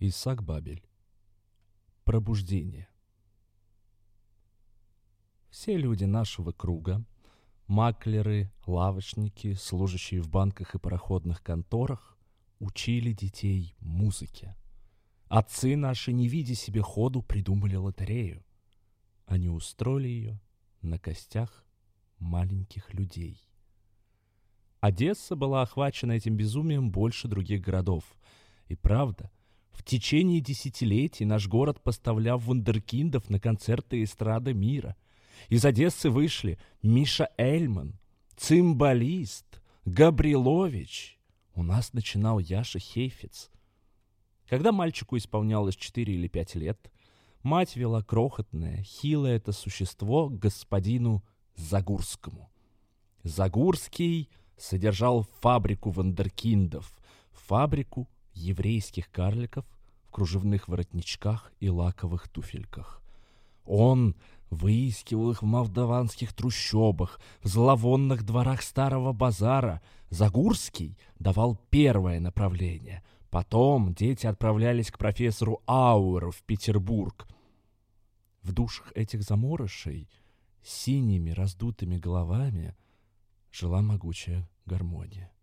Исаак Бабель. Пробуждение. Все люди нашего круга, маклеры, лавочники, служащие в банках и пароходных конторах, учили детей музыке. Отцы наши, не видя себе ходу, придумали лотерею. Они устроили ее на костях маленьких людей. Одесса была охвачена этим безумием больше других городов. И правда, в течение десятилетий наш город поставлял вундеркиндов на концерты эстрады мира. Из Одессы вышли Миша Эльман, цимбалист, Габрилович. У нас начинал Яша Хейфиц. Когда мальчику исполнялось 4 или 5 лет, мать вела крохотное, хилое это существо к господину Загурскому. Загурский — содержал фабрику вандеркиндов, фабрику еврейских карликов в кружевных воротничках и лаковых туфельках. Он выискивал их в молдаванских трущобах, в зловонных дворах старого базара. Загурский давал первое направление. Потом дети отправлялись к профессору Ауэру в Петербург. В душах этих заморышей, синими раздутыми головами, жила могучая гармония.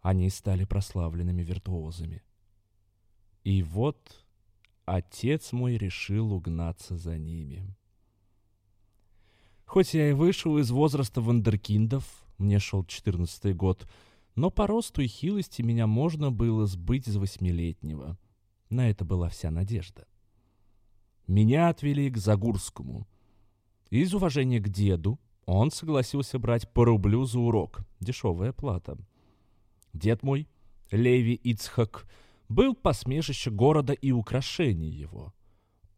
Они стали прославленными виртуозами. И вот отец мой решил угнаться за ними. Хоть я и вышел из возраста вандеркиндов, мне шел четырнадцатый год, но по росту и хилости меня можно было сбыть из восьмилетнего. На это была вся надежда. Меня отвели к Загурскому. Из уважения к деду он согласился брать по рублю за урок. Дешевая плата. Дед мой, Леви Ицхак, был посмешище города и украшений его.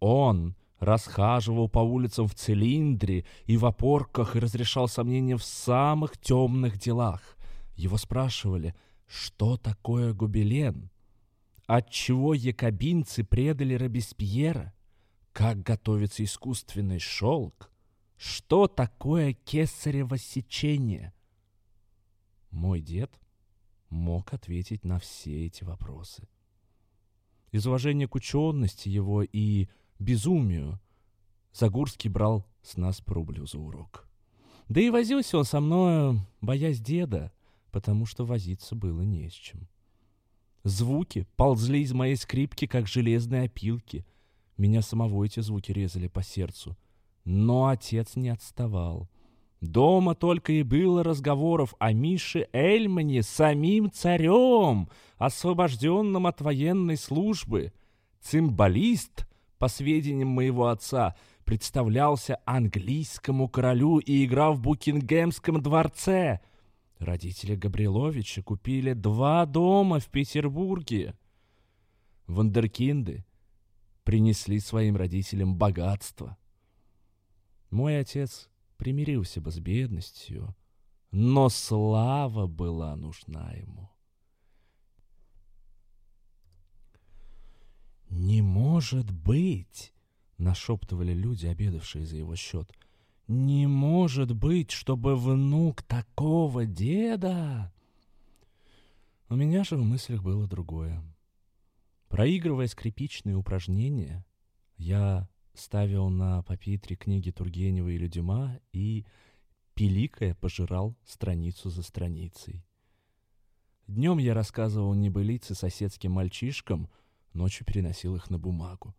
Он расхаживал по улицам в цилиндре и в опорках и разрешал сомнения в самых темных делах. Его спрашивали, что такое гобелен? Отчего якобинцы предали Робеспьера? Как готовится искусственный шелк? Что такое кесарево сечение? Мой дед мог ответить на все эти вопросы. Из уважения к учености его и безумию Загурский брал с нас по рублю за урок. Да и возился он со мною, боясь деда, потому что возиться было не с чем. Звуки ползли из моей скрипки, как железные опилки. Меня самого эти звуки резали по сердцу — но отец не отставал. Дома только и было разговоров о Мише Эльмане, самим царем, освобожденном от военной службы. Цимбалист, по сведениям моего отца, представлялся английскому королю и играл в Букингемском дворце. Родители Габриловича купили два дома в Петербурге. Вандеркинды принесли своим родителям богатство — мой отец примирился бы с бедностью, но слава была нужна ему. «Не может быть!» — нашептывали люди, обедавшие за его счет. «Не может быть, чтобы внук такого деда!» У меня же в мыслях было другое. Проигрывая скрипичные упражнения, я ставил на папитре книги Тургенева или Дюма и, пиликая, пожирал страницу за страницей. Днем я рассказывал небылицы соседским мальчишкам, ночью переносил их на бумагу.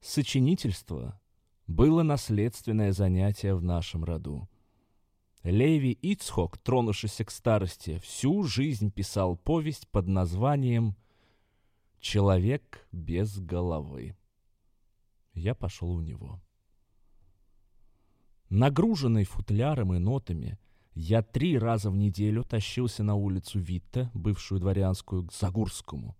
Сочинительство было наследственное занятие в нашем роду. Леви Ицхок, тронувшийся к старости, всю жизнь писал повесть под названием «Человек без головы». Я пошел у него. Нагруженный футляром и нотами, я три раза в неделю тащился на улицу Витта, бывшую дворянскую, к Загурскому.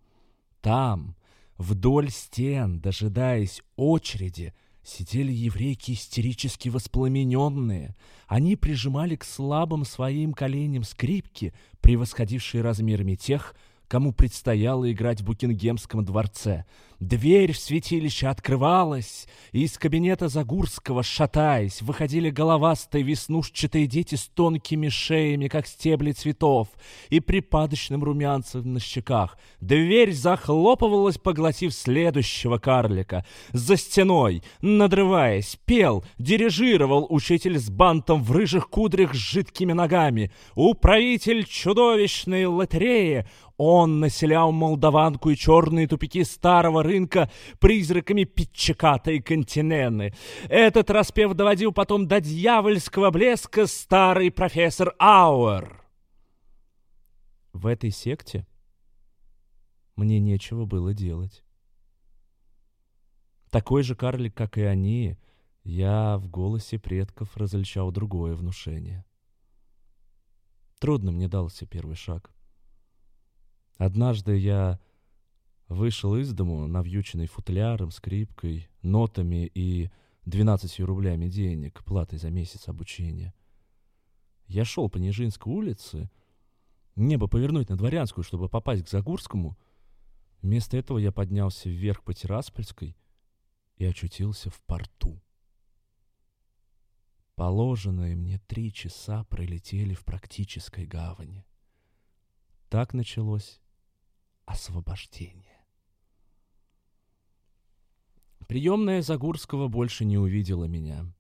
Там, вдоль стен, дожидаясь очереди, сидели еврейки истерически воспламененные. Они прижимали к слабым своим коленям скрипки, превосходившие размерами тех, кому предстояло играть в Букингемском дворце. Дверь в святилище открывалась, и из кабинета Загурского, шатаясь, выходили головастые веснушчатые дети с тонкими шеями, как стебли цветов, и припадочным румянцем на щеках. Дверь захлопывалась, поглотив следующего карлика. За стеной, надрываясь, пел, дирижировал учитель с бантом в рыжих кудрях с жидкими ногами. Управитель чудовищной лотереи, он населял Молдаванку и черные тупики старого рынка призраками Питчаката и Континены. Этот распев доводил потом до дьявольского блеска старый профессор Ауэр. В этой секте мне нечего было делать. Такой же карлик, как и они, я в голосе предков различал другое внушение. Трудно мне дался первый шаг. Однажды я вышел из дому, навьюченный футляром, скрипкой, нотами и двенадцатью рублями денег, платой за месяц обучения. Я шел по Нижинской улице, небо повернуть на Дворянскую, чтобы попасть к Загурскому. Вместо этого я поднялся вверх по Тираспольской и очутился в порту. Положенные мне три часа пролетели в практической гавани. Так началось освобождение. Приемная Загурского больше не увидела меня.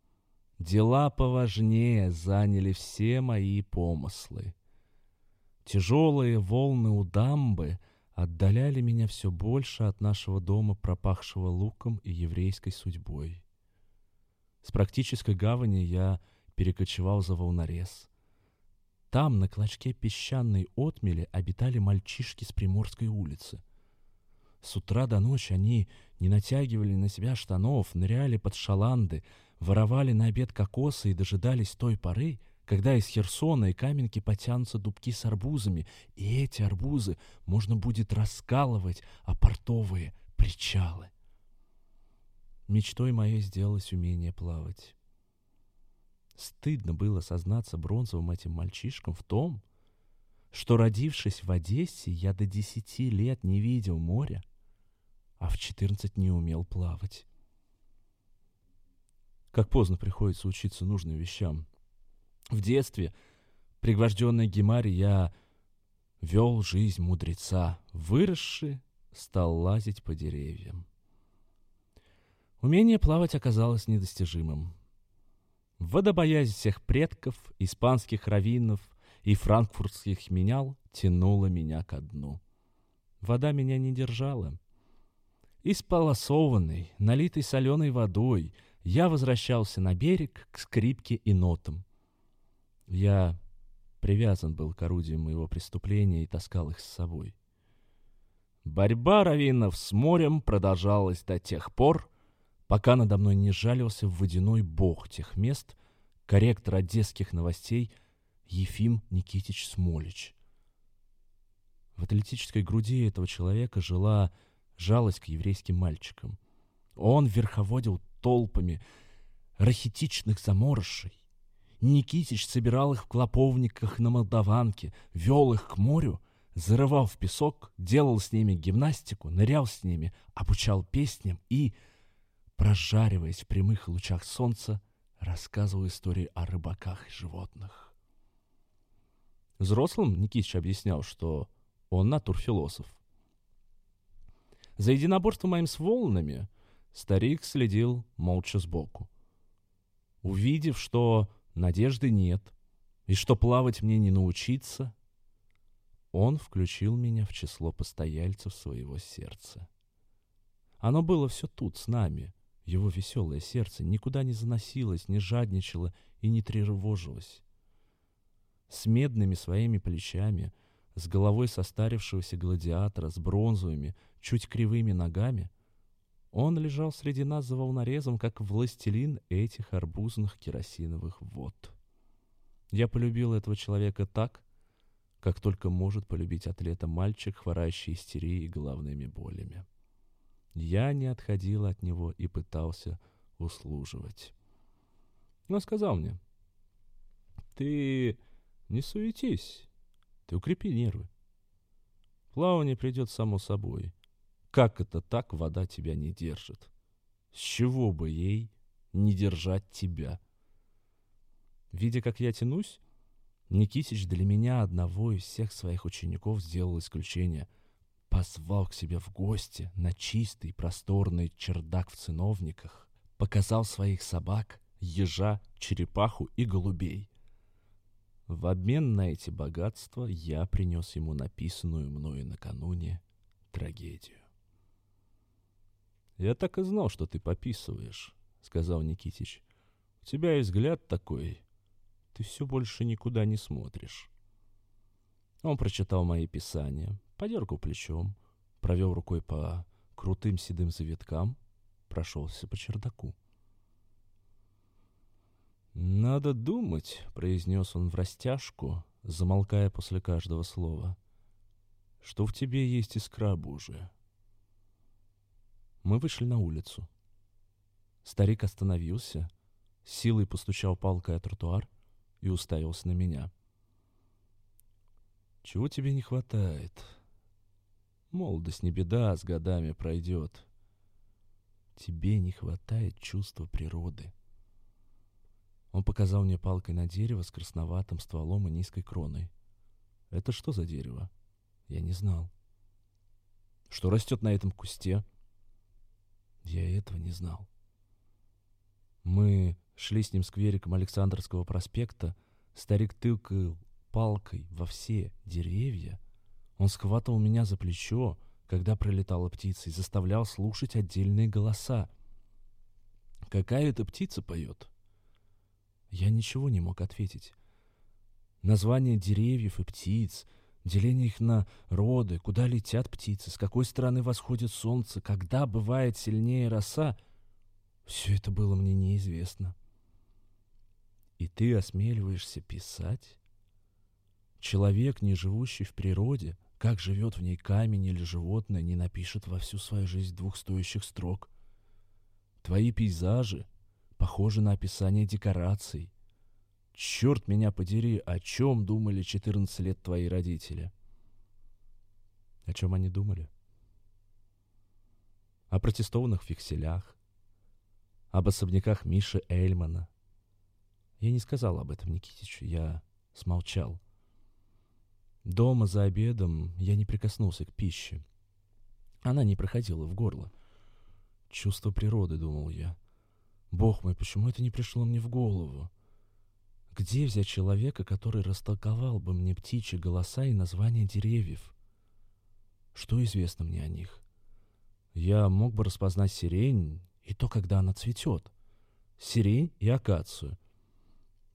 Дела поважнее заняли все мои помыслы. Тяжелые волны у дамбы отдаляли меня все больше от нашего дома, пропахшего луком и еврейской судьбой. С практической гавани я перекочевал за волнорез — там, на клочке песчаной отмели, обитали мальчишки с Приморской улицы. С утра до ночи они не натягивали на себя штанов, ныряли под шаланды, воровали на обед кокосы и дожидались той поры, когда из Херсона и Каменки потянутся дубки с арбузами, и эти арбузы можно будет раскалывать о портовые причалы. Мечтой моей сделалось умение плавать. Стыдно было сознаться бронзовым этим мальчишкам в том, что, родившись в Одессе, я до десяти лет не видел моря, а в четырнадцать не умел плавать. Как поздно приходится учиться нужным вещам. В детстве, пригвожденный Гемаре, я вел жизнь мудреца, выросший, стал лазить по деревьям. Умение плавать оказалось недостижимым. Водобоязнь всех предков, испанских раввинов и франкфуртских менял тянула меня ко дну. Вода меня не держала. Исполосованный, налитый соленой водой, я возвращался на берег к скрипке и нотам. Я привязан был к орудиям моего преступления и таскал их с собой. Борьба раввинов с морем продолжалась до тех пор, пока надо мной не жалился водяной бог тех мест, корректор одесских новостей Ефим Никитич Смолич. В атлетической груди этого человека жила жалость к еврейским мальчикам. Он верховодил толпами рахитичных заморышей. Никитич собирал их в клоповниках на Молдаванке, вел их к морю, зарывал в песок, делал с ними гимнастику, нырял с ними, обучал песням и прожариваясь в прямых лучах солнца, рассказывал истории о рыбаках и животных. Взрослым Никитич объяснял, что он натурфилософ. За единоборством моим с волнами старик следил молча сбоку. Увидев, что надежды нет и что плавать мне не научиться, он включил меня в число постояльцев своего сердца. Оно было все тут, с нами, его веселое сердце никуда не заносилось, не жадничало и не тревожилось. С медными своими плечами, с головой состарившегося гладиатора, с бронзовыми, чуть кривыми ногами, он лежал среди нас за волнорезом, как властелин этих арбузных керосиновых вод. Я полюбил этого человека так, как только может полюбить атлета мальчик, хворающий истерией и головными болями. Я не отходил от него и пытался услуживать. Он сказал мне, «Ты не суетись, ты укрепи нервы. Плавание придет само собой. Как это так вода тебя не держит? С чего бы ей не держать тебя? Видя, как я тянусь, Никитич для меня одного из всех своих учеников сделал исключение. Позвал к себе в гости на чистый просторный чердак в циновниках, показал своих собак, ежа, черепаху и голубей. В обмен на эти богатства я принес ему написанную мною накануне трагедию. «Я так и знал, что ты пописываешь», — сказал Никитич. «У тебя и взгляд такой. Ты все больше никуда не смотришь». Он прочитал мои писания, подергал плечом, провел рукой по крутым седым завиткам, прошелся по чердаку. «Надо думать», — произнес он в растяжку, замолкая после каждого слова, — «что в тебе есть искра Божия». Мы вышли на улицу. Старик остановился, силой постучал палкой о тротуар и уставился на меня. «Чего тебе не хватает? Молодость не беда, с годами пройдет. Тебе не хватает чувства природы». Он показал мне палкой на дерево с красноватым стволом и низкой кроной. Это что за дерево? Я не знал. Что растет на этом кусте? Я этого не знал. Мы шли с ним сквериком Александровского проспекта. Старик тыкал палкой во все деревья. Он схватывал меня за плечо, когда пролетала птица, и заставлял слушать отдельные голоса. Какая это птица поет? Я ничего не мог ответить. Название деревьев и птиц, деление их на роды, куда летят птицы, с какой стороны восходит солнце, когда бывает сильнее роса — все это было мне неизвестно. И ты осмеливаешься писать? Человек, не живущий в природе, как живет в ней камень или животное, не напишет во всю свою жизнь двух стоящих строк. Твои пейзажи — Похоже на описание декораций. Черт меня подери, о чем думали 14 лет твои родители? О чем они думали? О протестованных фикселях, об особняках Миши Эльмана. Я не сказал об этом Никитичу, я смолчал. Дома за обедом я не прикоснулся к пище. Она не проходила в горло. Чувство природы, думал я. Бог мой, почему это не пришло мне в голову? Где взять человека, который растолковал бы мне птичьи голоса и названия деревьев? Что известно мне о них? Я мог бы распознать сирень и то, когда она цветет. Сирень и акацию.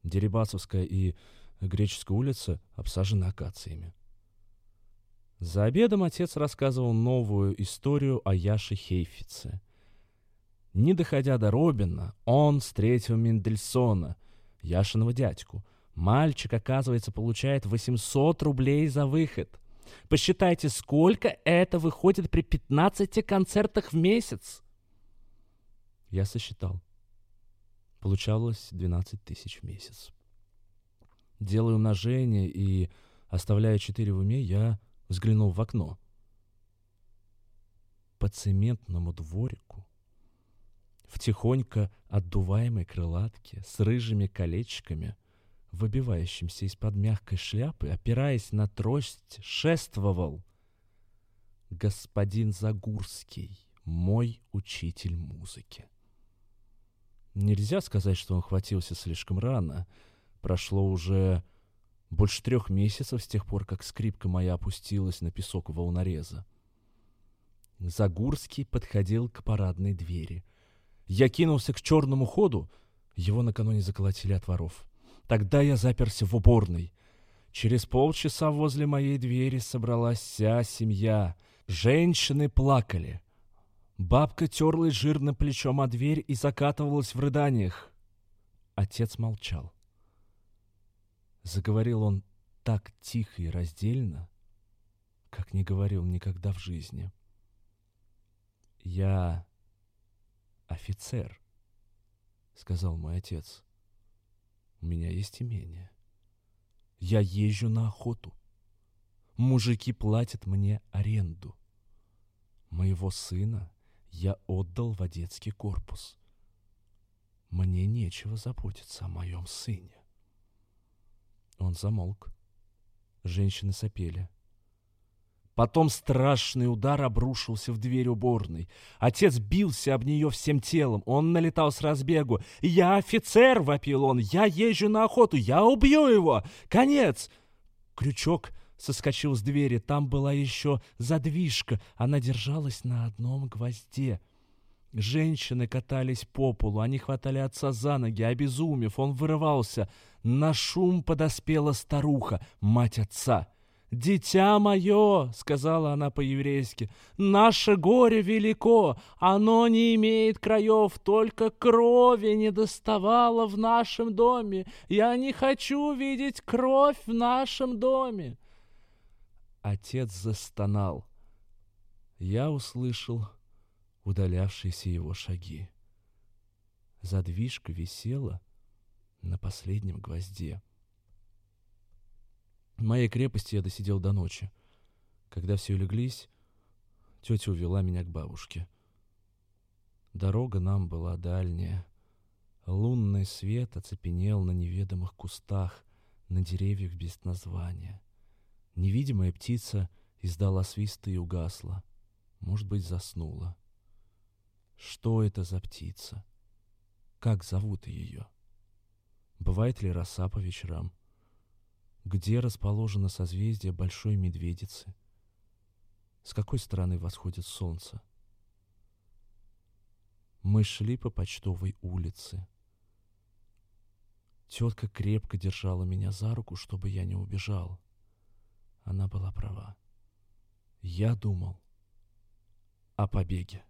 Дерибасовская и Греческая улица обсажены акациями. За обедом отец рассказывал новую историю о Яше Хейфице — не доходя до Робина, он встретил Мендельсона, Яшиного дядьку. Мальчик, оказывается, получает 800 рублей за выход. Посчитайте, сколько это выходит при 15 концертах в месяц. Я сосчитал. Получалось 12 тысяч в месяц. Делая умножение и оставляя 4 в уме, я взглянул в окно. По цементному дворику в тихонько отдуваемой крылатке с рыжими колечками, выбивающимся из-под мягкой шляпы, опираясь на трость, шествовал господин Загурский, мой учитель музыки. Нельзя сказать, что он хватился слишком рано. Прошло уже больше трех месяцев с тех пор, как скрипка моя опустилась на песок волнореза. Загурский подходил к парадной двери. Я кинулся к черному ходу. Его накануне заколотили от воров. Тогда я заперся в уборной. Через полчаса возле моей двери собралась вся семья. Женщины плакали. Бабка терлась жирным плечом о дверь и закатывалась в рыданиях. Отец молчал. Заговорил он так тихо и раздельно, как не говорил никогда в жизни. Я офицер, — сказал мой отец. У меня есть имение. Я езжу на охоту. Мужики платят мне аренду. Моего сына я отдал в одетский корпус. Мне нечего заботиться о моем сыне. Он замолк. Женщины сопели. Потом страшный удар обрушился в дверь уборной. Отец бился об нее всем телом. Он налетал с разбегу. «Я офицер!» — вопил он. «Я езжу на охоту! Я убью его! Конец!» Крючок соскочил с двери. Там была еще задвижка. Она держалась на одном гвозде. Женщины катались по полу, они хватали отца за ноги, обезумев, он вырывался. На шум подоспела старуха, мать отца. «Дитя мое!» — сказала она по-еврейски. «Наше горе велико, оно не имеет краев, только крови не доставало в нашем доме. Я не хочу видеть кровь в нашем доме!» Отец застонал. Я услышал удалявшиеся его шаги. Задвижка висела на последнем гвозде. В моей крепости я досидел до ночи. Когда все улеглись, тетя увела меня к бабушке. Дорога нам была дальняя. Лунный свет оцепенел на неведомых кустах, на деревьях без названия. Невидимая птица издала свист и угасла. Может быть, заснула. Что это за птица? Как зовут ее? Бывает ли роса по вечерам? Где расположено созвездие Большой Медведицы? С какой стороны восходит солнце? Мы шли по почтовой улице. Тетка крепко держала меня за руку, чтобы я не убежал. Она была права. Я думал о побеге.